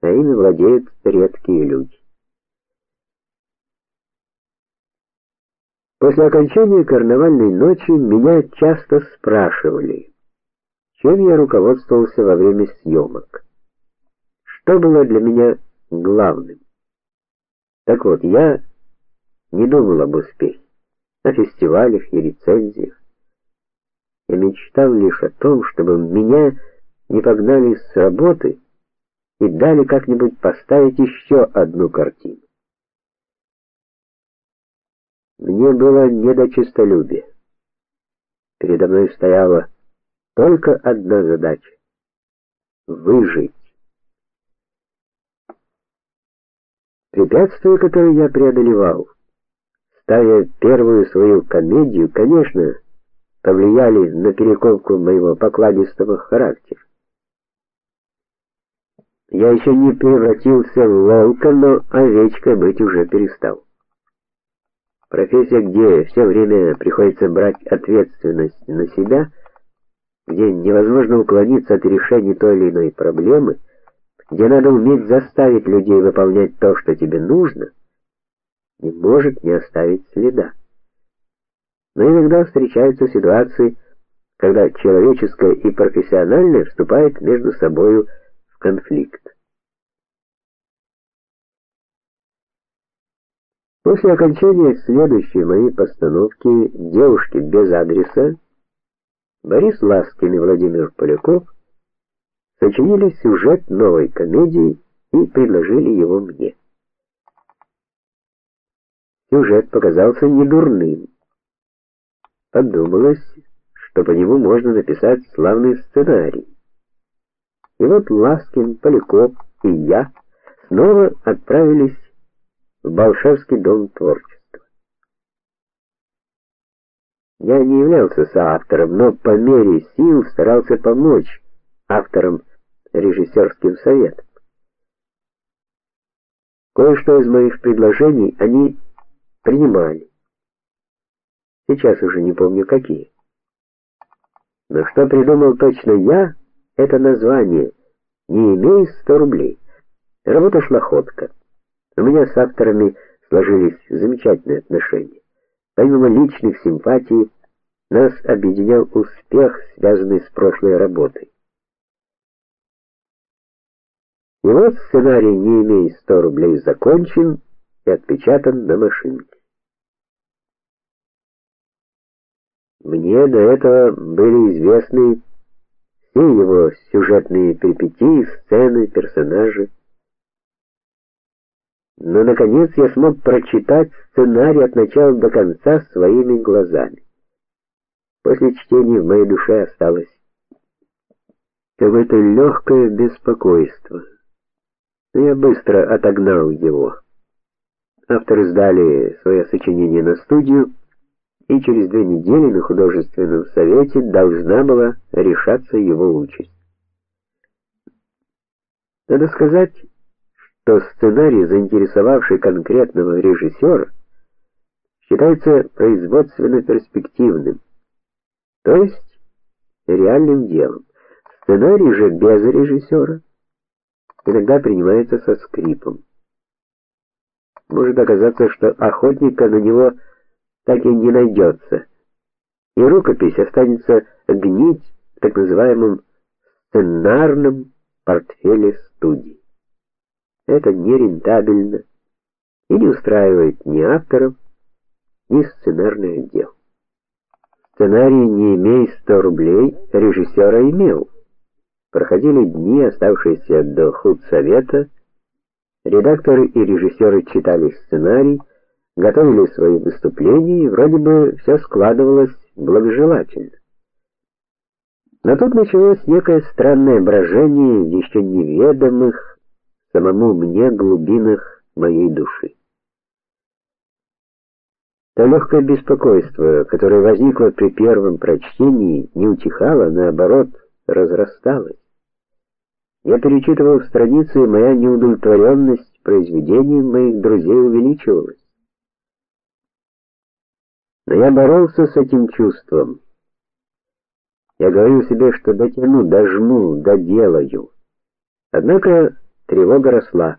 а ими владеют редкие люди. После окончания карнавальной ночи меня часто спрашивали, чем я руководствовался во время съемок. Что было для меня главным? Так вот, я не думал об успехе, о фестивалях и рецензиях. Я мечтал лишь о том, чтобы меня не погнали с работы и дали как-нибудь поставить еще одну картину. Мне было не до честолюбия. Передо мной стояла только одна задача выжить. Препятствия, которые я преодолевал, ставя первую свою комедию, конечно, повлияли на перековку моего покладистого характера. Я еще не превратился в волка, но овечкой быть уже перестал. Профессия, где все время приходится брать ответственность на себя, где невозможно уклониться от решения той или иной проблемы, где надо уметь заставить людей выполнять то, что тебе нужно, не может не оставить следа. Но иногда встречаются ситуации, когда человеческое и профессиональное вступают между собою конфликт. После окончания следующей моей постановки Девушки без адреса Борис Ласкин и Владимир Поляков сочинили сюжет новой комедии и предложили его мне. Сюжет показался недурным. Подумалось, что по нему можно написать славный сценарий. И вот Ласкин, Поляков и я снова отправились в Балшевский дом творчества. Я не являлся соавтором, но по мере сил старался помочь авторам режиссерским советом. Кое-что из моих предложений они принимали. Сейчас уже не помню какие. Но что придумал точно я, это название «Не имей 100 рублей». Работа шла ходко. У меня с авторами сложились замечательные отношения. Помимо личных симпатий, нас объединял успех, связанный с прошлой работой. И вот сценарий, не имея 100 рублей, закончен и отпечатан на машинке. Мне до этого были известны все его сюжетные перипетии, сцены, персонажи. Но наконец я смог прочитать сценарий от начала до конца своими глазами. После чтения в моей душе осталось какое-то легкое беспокойство. Но я быстро отогнал его. Авторы сдали свое сочинение на студию, и через две недели на художественном совете должна была решаться его участь. Надо сказать, что сценарий, заинтересовавший конкретного режиссера, считается производственно перспективным, то есть реальным делом. Сценарий же без режиссера иногда принимается со скрипом. Может оказаться, что охотника на него так и не найдется, и рукопись останется гнить в так называемом сценарном портфеле студии. Это нерентабельно и не устраивает ни авторов, ни сценарный отдел. Сценарий, не имея 100 рублей, режиссера имел. Проходили дни, оставшиеся до худсовета. Редакторы и режиссеры читали сценарий, готовили свои выступления, и вроде бы все складывалось благожелательно. Но тут началось некое странное брожение еще неведомых самому мне глубинах моей души. То легкое беспокойство, которое возникло при первом прочтении, не утихало, наоборот, разрасталось. Я перечитывал страницы, и моя неудовлетворенность произведением моих друзей увеличивалась. Но я боролся с этим чувством. Я говорил себе, что дотяну, дожму, доделаю. Однако Тревога росла.